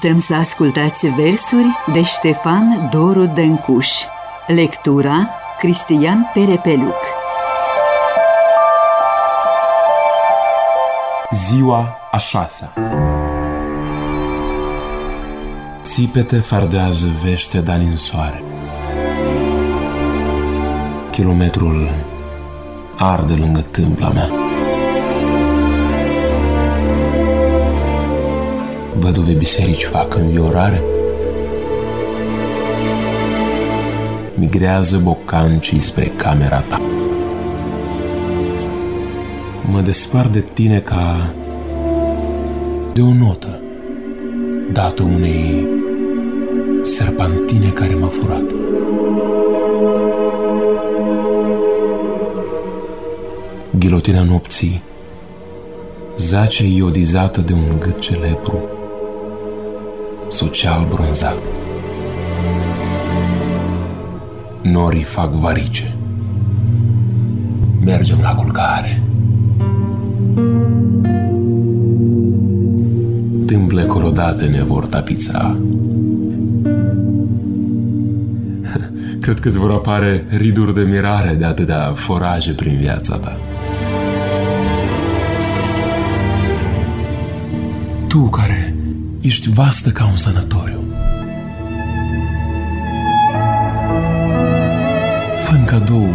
Vă invităm să ascultați versuri de Ștefan Doru Dăncuș. Lectura Cristian Perepeluc. Ziua a șasea Țipete fardează vește de în soare. Kilometrul arde lângă tâmpla mea. Văduve biserici fac înviorare. Migrează bocancii spre camera ta. Mă despart de tine ca de o notă dată unei serpantine care m-a furat. Ghilotina nopții zace iodizată de un gât celebru, social bronzat. Norii fac varice. Mergem la culcare. Tâmple corodate ne vor tapița. Cred că îți vor apare riduri de mirare de atâtea foraje prin viața ta. Tu care ești vastă ca un sanatoriu. fă cadou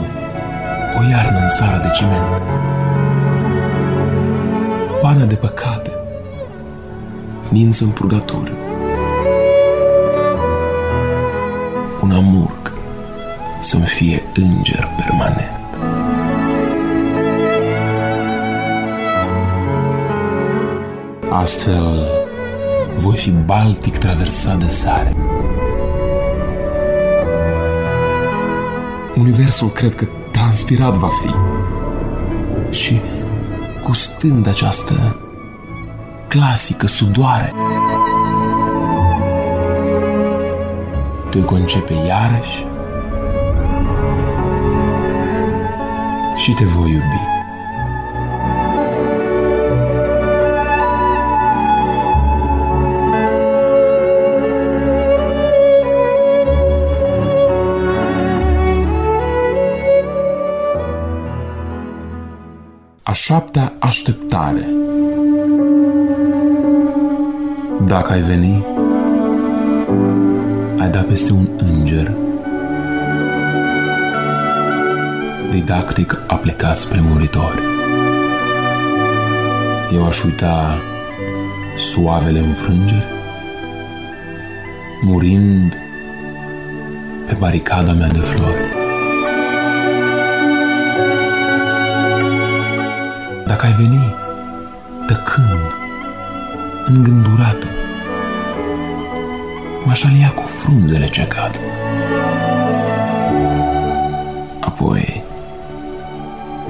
o iarnă în țara de ciment. Pana de păcate, nins în purgatoriu. Un amurg să-mi fie înger permanent. Astfel, voi fi Baltic traversat de sare. Universul cred că transpirat va fi. Și gustând această clasică sudoare, tu concepe iarăși și te voi iubi. A șaptea așteptare Dacă ai veni, ai da peste un înger didactic aplicat spre muritori. Eu aș uita suavele înfrângeri, murind pe baricada mea de flori. Veni tăcând, îngândurată, m-aș alia cu frunzele ce cad. Apoi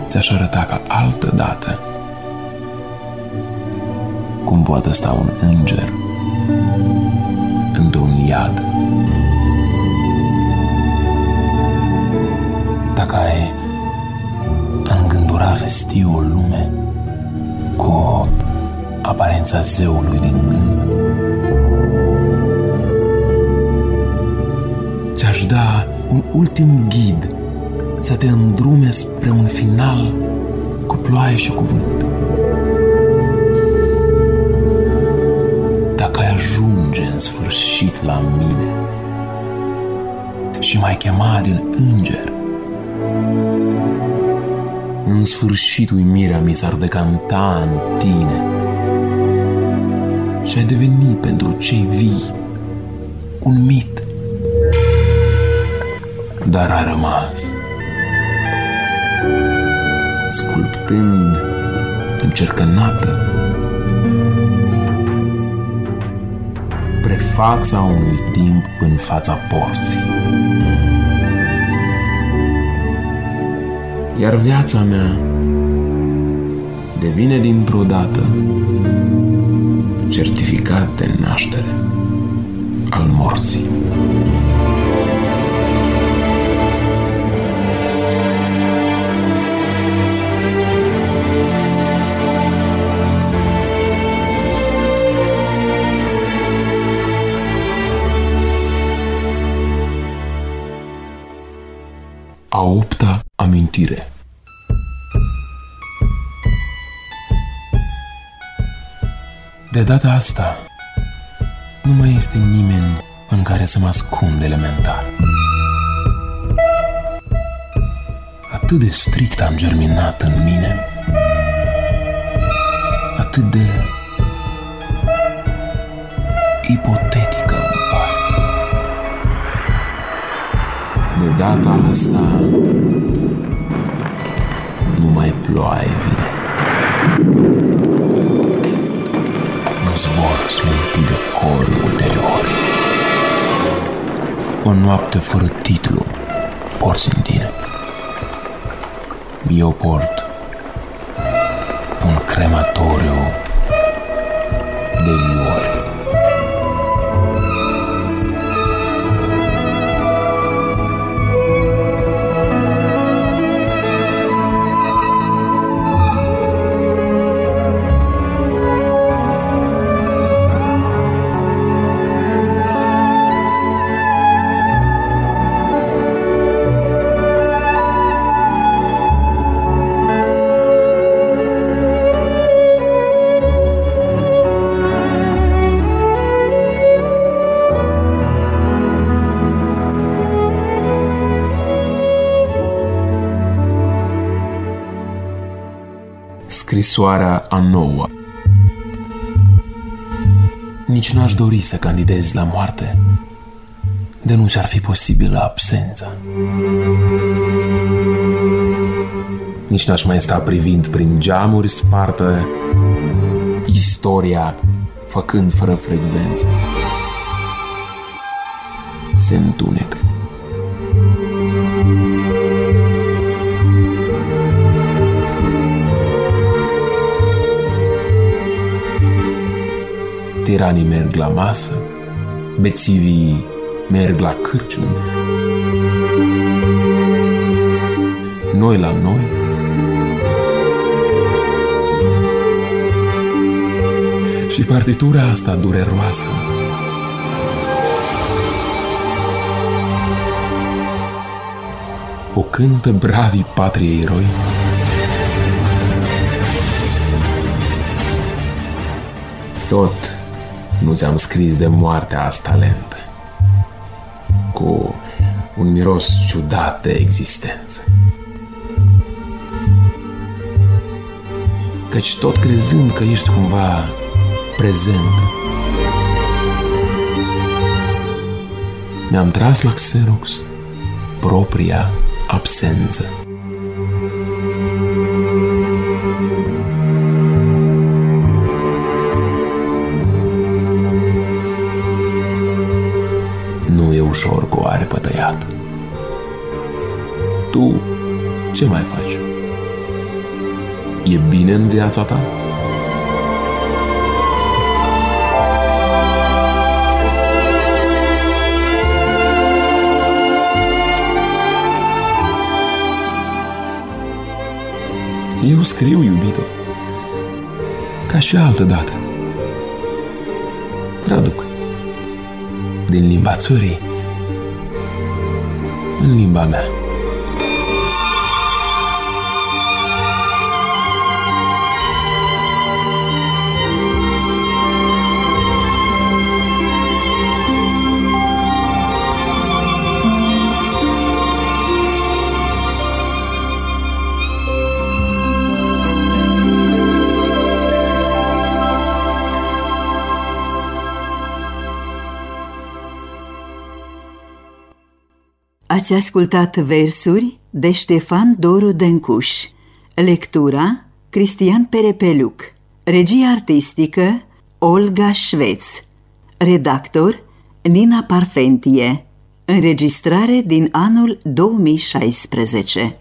ți-aș arăta ca altă dată cum poate sta un înger într-un iad. Dacă ai îngândura vestiu o lume cu aparența zeului din gând, ți-aș da un ultim ghid să te îndrume spre un final cu ploaie și cuvânt. Dacă ai ajunge în sfârșit la mine și mai chema din înger, în sfârșit uimirea mi s-ar decanta în tine și ai deveni pentru cei vii un mit. Dar a rămas sculptând încercănată prefața unui timp în fața porții. Iar viața mea devine dintr-o dată certificat de naștere al morții. A opta amintire. De data asta, nu mai este nimeni în care să mă ascund elementar. Atât de strict am germinat în mine, atât de ipotetică data asta, nu mai ploaie vine. Un zbor smintit de cor ulterior. O noapte fără titlu porți în tine. Eu port un crematoriu scrisoarea a noua. Nici n-aș dori să candidez la moarte, de nu ți-ar fi posibilă absența. Nici n-aș mai sta privind prin geamuri spartă istoria făcând fără frecvență. Se întunecă. Tiranii merg la masă, bețivii merg la cârciun. Noi la noi, și partitura asta dureroasă. O cântă bravii patriei eroi. Tot nu ți-am scris de moartea asta lentă, cu un miros ciudat de existență. Căci tot crezând că ești cumva prezent, mi-am tras la Xerox propria absență. Ușor cu o aripă tăiată. Tu ce mai faci? E bine în viața ta? Eu scriu, iubito, ca și altă dată. Traduc din limba țurii în limba mea. Ați ascultat versuri de Ștefan Doru Dencuș, lectura Cristian Perepeluc, regia artistică Olga Șveț, redactor Nina Parfentie, înregistrare din anul 2016.